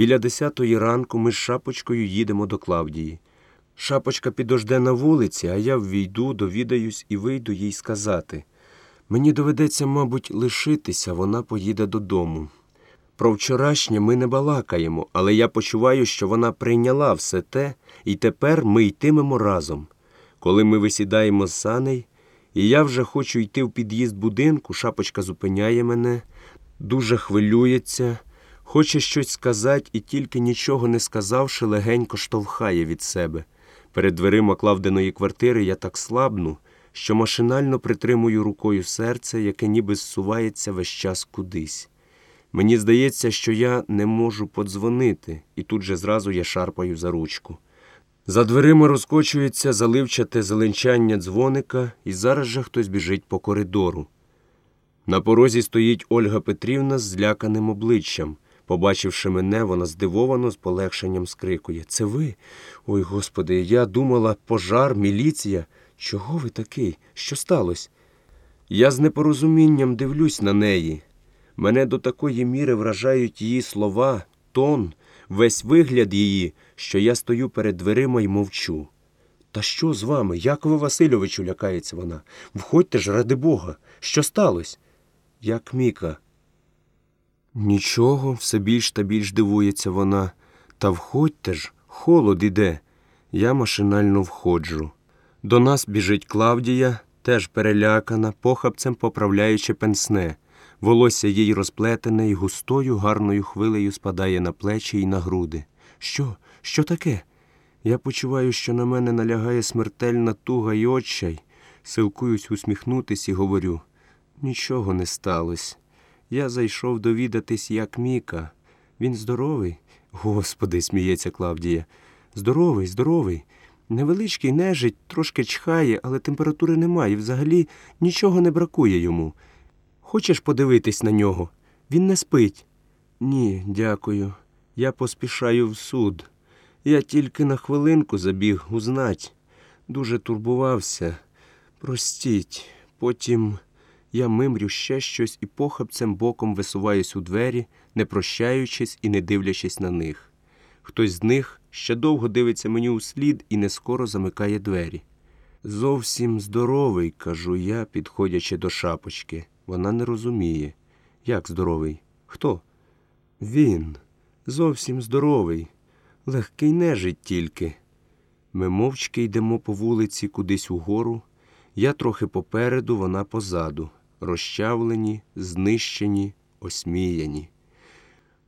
Біля десятої ранку ми з шапочкою їдемо до Клавдії. Шапочка підожде на вулиці, а я ввійду, довідаюсь і вийду їй сказати. Мені доведеться, мабуть, лишитися, вона поїде додому. Про вчорашнє ми не балакаємо, але я почуваю, що вона прийняла все те, і тепер ми йтимемо разом. Коли ми висідаємо з саней, і я вже хочу йти в під'їзд будинку, шапочка зупиняє мене, дуже хвилюється, хоче щось сказати і тільки нічого не сказавши, легенько штовхає від себе. Перед дверима клавденої квартири я так слабну, що машинально притримую рукою серце, яке ніби зсувається весь час кудись. Мені здається, що я не можу подзвонити, і тут же зразу я шарпаю за ручку. За дверима розкочується заливчате зеленчання дзвоника, і зараз же хтось біжить по коридору. На порозі стоїть Ольга Петрівна з зляканим обличчям. Побачивши мене, вона здивовано з полегшенням скрикує. Це ви? Ой, господи, я думала, пожар, міліція. Чого ви такий? Що сталося? Я з непорозумінням дивлюсь на неї. Мене до такої міри вражають її слова, тон, весь вигляд її, що я стою перед дверима і мовчу. Та що з вами, Якове Васильовичу, лякається вона. Входьте ж, ради Бога. Що сталося? Як Міка. Нічого, все більш та більш дивується вона. Та входьте ж, холод іде. Я машинально входжу. До нас біжить Клавдія, теж перелякана, похапцем поправляючи пенсне. Волосся їй розплетене і густою гарною хвилею спадає на плечі і на груди. Що? Що таке? Я почуваю, що на мене налягає смертельна туга й отчай. Силкуюсь усміхнутись і говорю нічого не сталося. Я зайшов довідатись, як Міка. Він здоровий? Господи, сміється Клавдія. Здоровий, здоровий. Невеличкий нежить, трошки чхає, але температури немає. Взагалі нічого не бракує йому. Хочеш подивитись на нього? Він не спить. Ні, дякую. Я поспішаю в суд. Я тільки на хвилинку забіг узнать. Дуже турбувався. Простіть. Потім я мимрю ще щось і похапцем боком висуваюсь у двері, не прощаючись і не дивлячись на них. Хтось з них ще довго дивиться мені у слід і не скоро замикає двері. Зовсім здоровий, кажу я, підходячи до шапочки. Вона не розуміє. Як здоровий? Хто? Він. Зовсім здоровий. Легкий нежить тільки. Ми мовчки йдемо по вулиці кудись угору. Я трохи попереду, вона позаду. Розчавлені, знищені, осміяні.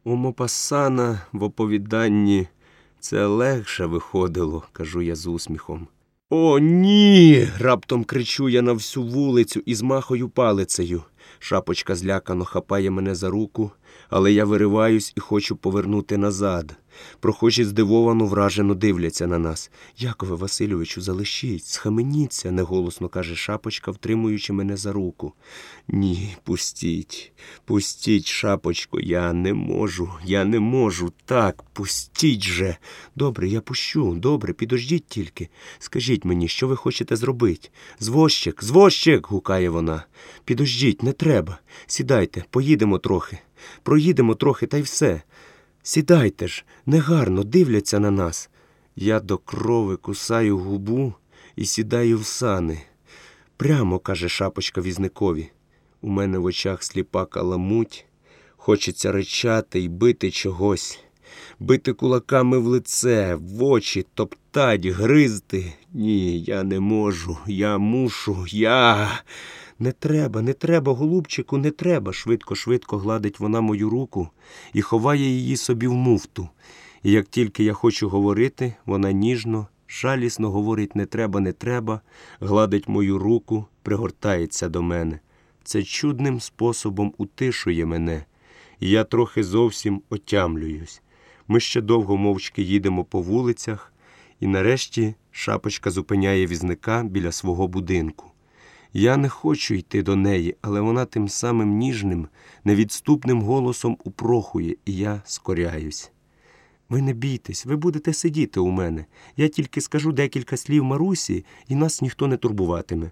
У Мопасана в оповіданні це легше виходило, кажу я з усміхом. О, ні. раптом кричу я на всю вулицю і змахою палицею. Шапочка злякано хапає мене за руку, але я вириваюсь і хочу повернути назад. Прохожі здивовано, вражено дивляться на нас. Якове Васильовичу, залишіть, схаменіться, неголосно каже шапочка, втримуючи мене за руку. Ні, пустіть, пустіть, шапочко, я не можу, я не можу. Так, пустіть же. Добре, я пущу, добре, підождіть тільки. Скажіть мені, що ви хочете зробити? Звозчик, звозчик, гукає вона. Підождіть, не треба. Сідайте, поїдемо трохи. Проїдемо трохи, та й все. Сідайте ж, негарно дивляться на нас. Я до крови кусаю губу і сідаю в сани. Прямо, каже шапочка візникові. У мене в очах сліпа каламуть. Хочеться речати і бити чогось, бити кулаками в лице, в очі, топтать, гризти. Ні, я не можу, я мушу, я. Не треба, не треба, голубчику, не треба. Швидко, швидко гладить вона мою руку і ховає її собі в муфту. І як тільки я хочу говорити, вона ніжно, жалісно говорить не треба, не треба, гладить мою руку, пригортається до мене. Це чудним способом утишує мене, і я трохи зовсім отямлююсь. Ми ще довго мовчки їдемо по вулицях, і нарешті шапочка зупиняє візника біля свого будинку. Я не хочу йти до неї, але вона тим самим ніжним, невідступним голосом упрохує, і я скоряюсь. Ви не бійтесь, ви будете сидіти у мене. Я тільки скажу декілька слів Марусі, і нас ніхто не турбуватиме.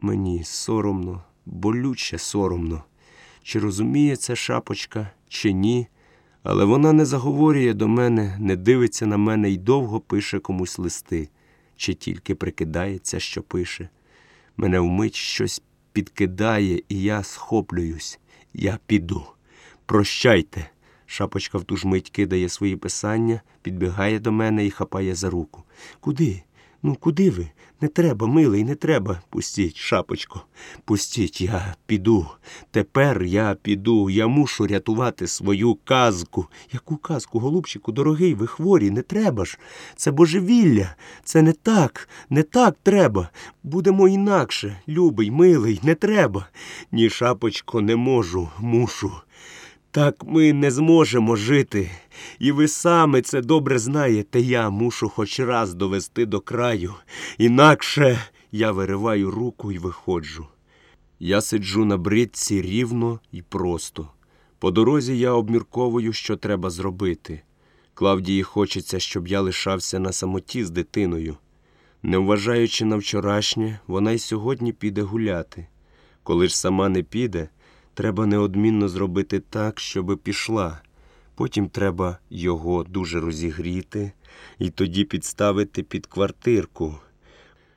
Мені соромно, болюче соромно. Чи розуміє це шапочка, чи ні, Але вона не заговорює до мене, не дивиться на мене і довго пише комусь листи, чи тільки прикидається, що пише. Мене вмить щось підкидає, і я схоплююсь. Я піду. Прощайте. Шапочка в ту ж мить кидає свої писання, підбігає до мене і хапає за руку. Куди? Ну, куди ви? Не треба, милий, не треба. Пустіть, шапочко, пустіть, я піду. Тепер я піду. Я мушу рятувати свою казку. Яку казку, голубчику, дорогий, ви хворі, не треба ж. Це божевілля. Це не так, не так треба. Будемо інакше, любий, милий, не треба. Ні, шапочко, не можу, мушу. Так ми не зможемо жити. І ви саме це добре знаєте. Я мушу хоч раз довести до краю. Інакше я вириваю руку і виходжу. Я сиджу на бритці рівно і просто. По дорозі я обмірковую, що треба зробити. Клавдії хочеться, щоб я лишався на самоті з дитиною. Не вважаючи на вчорашнє, вона й сьогодні піде гуляти. Коли ж сама не піде, Треба неодмінно зробити так, щоби пішла. Потім треба його дуже розігріти і тоді підставити під квартирку.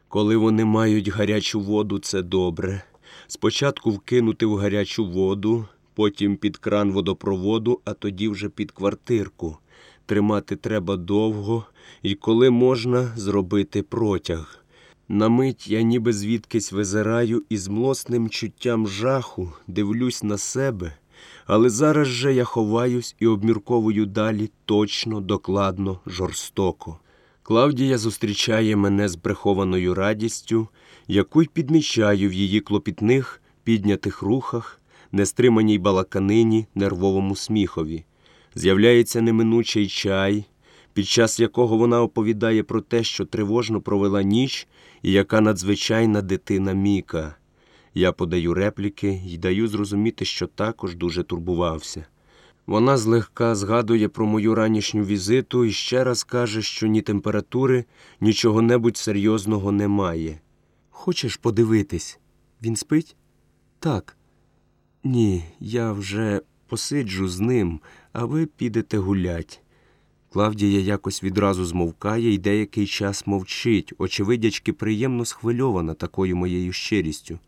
Коли вони мають гарячу воду, це добре. Спочатку вкинути в гарячу воду, потім під кран водопроводу, а тоді вже під квартирку. Тримати треба довго і коли можна зробити протяг. На мить я ніби звідкись визираю і з млосним чуттям жаху дивлюсь на себе, але зараз же я ховаюсь і обмірковую далі точно, докладно, жорстоко. Клавдія зустрічає мене з прихованою радістю, яку й підмічаю в її клопітних, піднятих рухах, нестриманій балаканині, нервовому сміхові. З'являється неминучий чай, під час якого вона оповідає про те, що тривожно провела ніч і яка надзвичайна дитина Міка. Я подаю репліки і даю зрозуміти, що також дуже турбувався. Вона злегка згадує про мою ранішню візиту і ще раз каже, що ні температури, нічого небудь серйозного немає. Хочеш подивитись? Він спить? Так. Ні, я вже посиджу з ним, а ви підете гулять. Клавдія якось відразу змовкає і деякий час мовчить, очевидячки приємно схвильована такою моєю щирістю.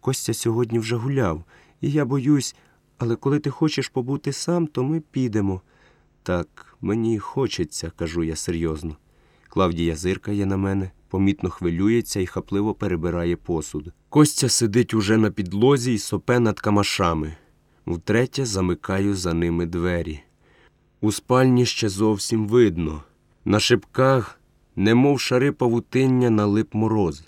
Костя сьогодні вже гуляв, і я боюсь, але коли ти хочеш побути сам, то ми підемо. Так, мені хочеться, кажу я серйозно. Клавдія зиркає на мене, помітно хвилюється і хапливо перебирає посуд. Костя сидить уже на підлозі і сопе над камашами. Втретє замикаю за ними двері. У спальні ще зовсім видно. На шипках, немов шари павутиння, налип мороз.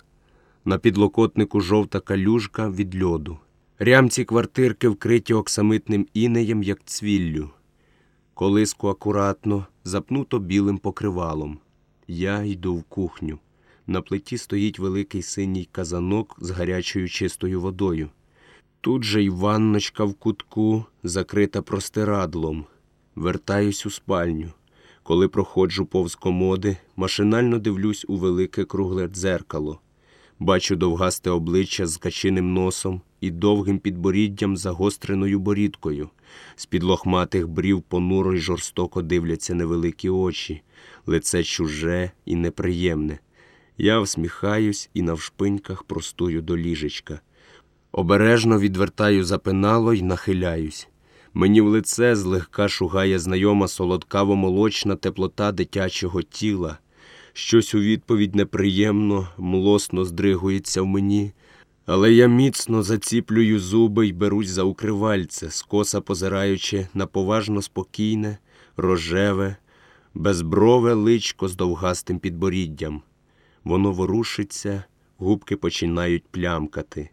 На підлокотнику жовта калюжка від льоду. Рямці квартирки вкриті оксамитним інеєм, як цвіллю. Колиску акуратно, запнуто білим покривалом. Я йду в кухню. На плиті стоїть великий синій казанок з гарячою чистою водою. Тут же й ванночка в кутку, закрита простирадлом. Вертаюсь у спальню. Коли проходжу повз комоди, машинально дивлюсь у велике кругле дзеркало. Бачу довгасте обличчя з качиним носом і довгим підборіддям загостреною борідкою. З під лохматих брів понуро й жорстоко дивляться невеликі очі, лице чуже і неприємне. Я всміхаюсь і навшпиньках простую до ліжечка. Обережно відвертаю запинало й нахиляюсь. Мені в лице злегка шугає знайома солодкаво молочна теплота дитячого тіла. Щось у відповідь неприємно, млосно здригується в мені, але я міцно заціплюю зуби й берусь за укривальце, скоса позираючи на поважно спокійне, рожеве, безброве личко з довгастим підборіддям. Воно ворушиться, губки починають плямкати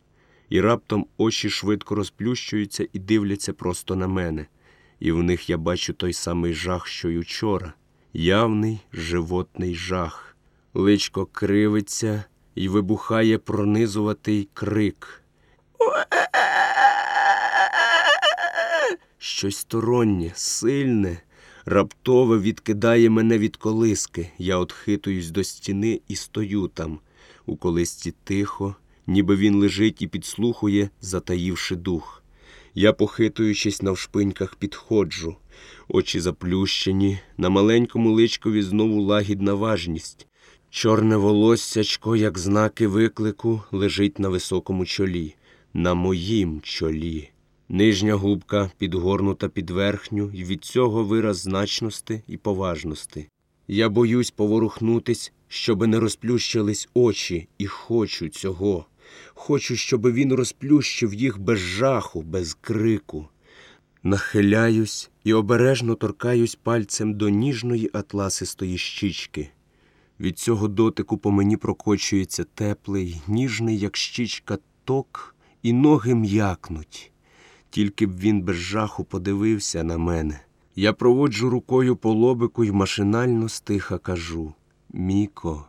і раптом очі швидко розплющуються і дивляться просто на мене, і в них я бачу той самий жах, що й учора, явний животний жах. Личко кривиться і вибухає пронизуватий крик. Щось стороннє, сильне, раптове відкидає мене від колиски. Я отхитуюсь до стіни і стою там. У колисці тихо, ніби він лежить і підслухує, затаївши дух. Я, похитуючись навшпиньках, підходжу. очі заплющені, на маленькому личкові знову лагідна важність. Чорне волоссячко, як знаки виклику, лежить на високому чолі, на моїм чолі. Нижня губка підгорнута під верхню, і від цього вираз значності і поважності. Я боюсь поворухнутись, щоби не розплющились очі, і хочу цього. Хочу, щоби він розплющив їх без жаху, без крику. Нахиляюсь і обережно торкаюсь пальцем до ніжної атласистої щічки. Від цього дотику по мені прокочується теплий, ніжний, як щічка, ток, і ноги м'якнуть. Тільки б він без жаху подивився на мене. Я проводжу рукою по лобику й машинально стиха кажу Міко.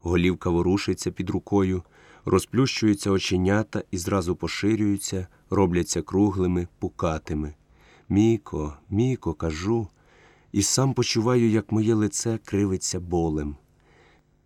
Голівка ворушиться під рукою, розплющуються оченята і зразу поширюються, робляться круглими, пукатими. Міко, Міко, кажу, і сам почуваю, як моє лице кривиться болем.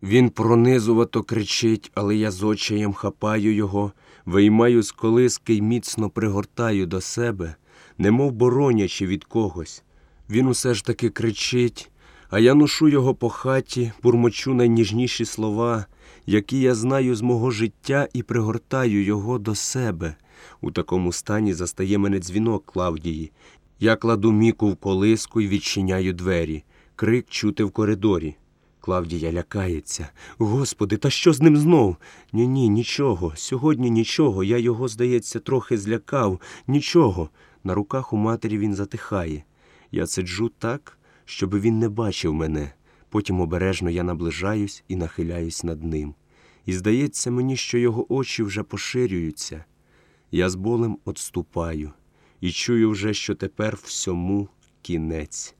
Він пронизувато кричить, але я з очаєм хапаю його, виймаю з колиски й міцно пригортаю до себе, немов боронячи від когось. Він усе ж таки кричить, а я ношу його по хаті, бурмочу найніжніші слова, які я знаю з мого життя, і пригортаю його до себе. У такому стані застає мене дзвінок Клавдії. Я кладу міку в колиску і відчиняю двері. Крик чути в коридорі. Клавдія лякається. Господи, та що з ним знов? Ні, ні, нічого. Сьогодні нічого. Я його, здається, трохи злякав. Нічого. На руках у матері він затихає. Я сиджу так, щоб він не бачив мене. Потім обережно я наближаюсь і нахиляюсь над ним. І здається мені, що його очі вже поширюються. Я з болем отступаю і чую вже, що тепер всьому кінець.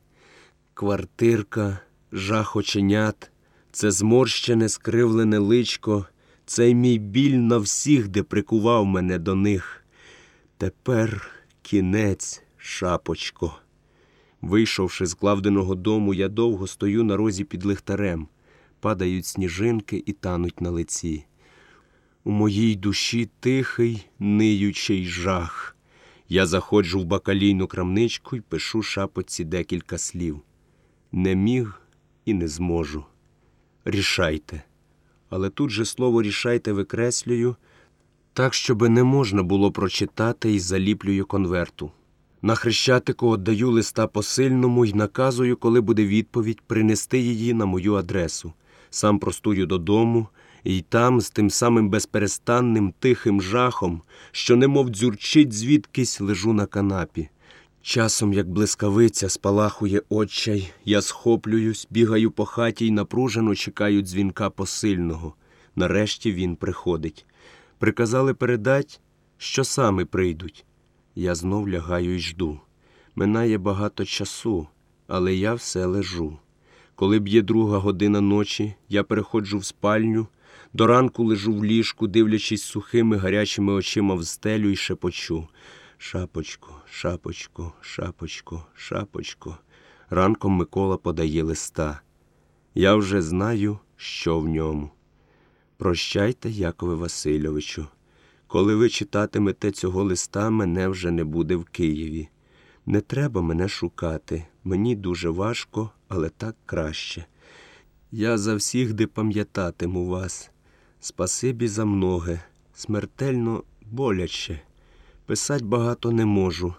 Квартирка, жах оченят, це зморщене, скривлене личко, цей мій біль на всіх, де прикував мене до них. Тепер кінець, шапочко. Вийшовши з клавденого дому, я довго стою на розі під лихтарем. Падають сніжинки і тануть на лиці. У моїй душі тихий, ниючий жах. Я заходжу в бакалійну крамничку і пишу шапочці декілька слів. Не міг і не зможу. Рішайте. Але тут же слово рішайте викреслюю, так, щоби не можна було прочитати і заліплюю конверту. На хрещатику отдаю листа посильному і наказую, коли буде відповідь, принести її на мою адресу. Сам простую додому, і там з тим самим безперестанним тихим жахом, що немов дзюрчить звідкись, лежу на канапі. Часом, як блискавиця, спалахує очай, я схоплююсь, бігаю по хаті й напружено чекаю дзвінка посильного. Нарешті він приходить. Приказали передать, що саме прийдуть. Я знов лягаю й жду. Минає багато часу, але я все лежу. Коли б'є друга година ночі, я переходжу в спальню, до ранку лежу в ліжку, дивлячись сухими гарячими очима в стелю і шепочу. Шапочко, шапочко, шапочко, шапочко. Ранком Микола подає листа. Я вже знаю, що в ньому. Прощайте, Якове Васильовичу. Коли ви читатимете цього листа, мене вже не буде в Києві. Не треба мене шукати. Мені дуже важко, але так краще. Я завсігди пам'ятатиму вас. Спасибі за многе, смертельно боляче. Писать багато не можу,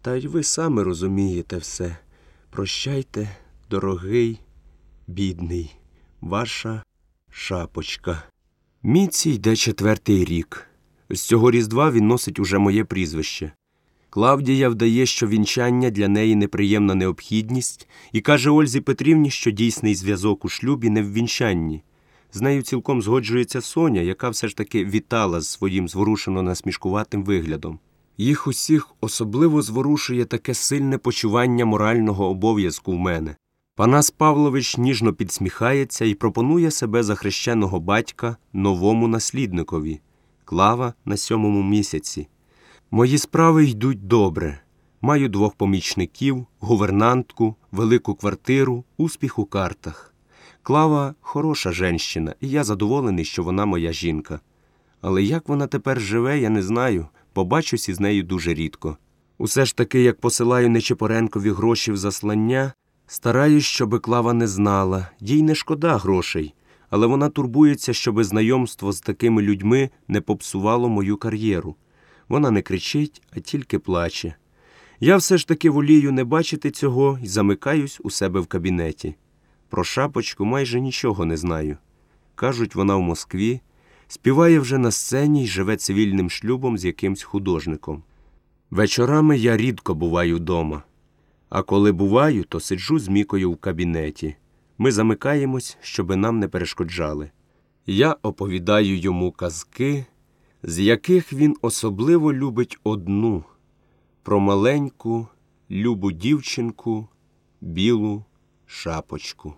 та й ви самі розумієте все. Прощайте, дорогий, бідний, ваша шапочка. Міці йде четвертий рік. З цього різдва він носить уже моє прізвище. Клавдія вдає, що вінчання для неї неприємна необхідність, і каже Ользі Петрівні, що дійсний зв'язок у шлюбі не в вінчанні. З нею цілком згоджується Соня, яка все ж таки вітала з своїм зворушено насмішкуватим виглядом. Їх усіх особливо зворушує таке сильне почування морального обов'язку в мене. Панас Павлович ніжно підсміхається і пропонує себе за хрещеного батька новому наслідникові Клава на сьомому місяці. Мої справи йдуть добре. Маю двох помічників, гувернантку, велику квартиру, успіх у картах. Клава хороша женщина, і я задоволений, що вона моя жінка. Але як вона тепер живе, я не знаю. Побачусь із нею дуже рідко. Усе ж таки, як посилаю Нечепоренкові гроші в заслання, стараюсь, щоби Клава не знала, їй не шкода грошей, але вона турбується, щоби знайомство з такими людьми не попсувало мою кар'єру. Вона не кричить, а тільки плаче. Я все ж таки волію не бачити цього і замикаюсь у себе в кабінеті. Про шапочку майже нічого не знаю. Кажуть, вона в Москві, співає вже на сцені і живе цивільним шлюбом з якимсь художником. Вечорами я рідко буваю вдома, а коли буваю, то сиджу з Мікою в кабінеті. Ми замикаємось, щоби нам не перешкоджали. Я оповідаю йому казки, з яких він особливо любить одну про маленьку, любу дівчинку, білу шапочку.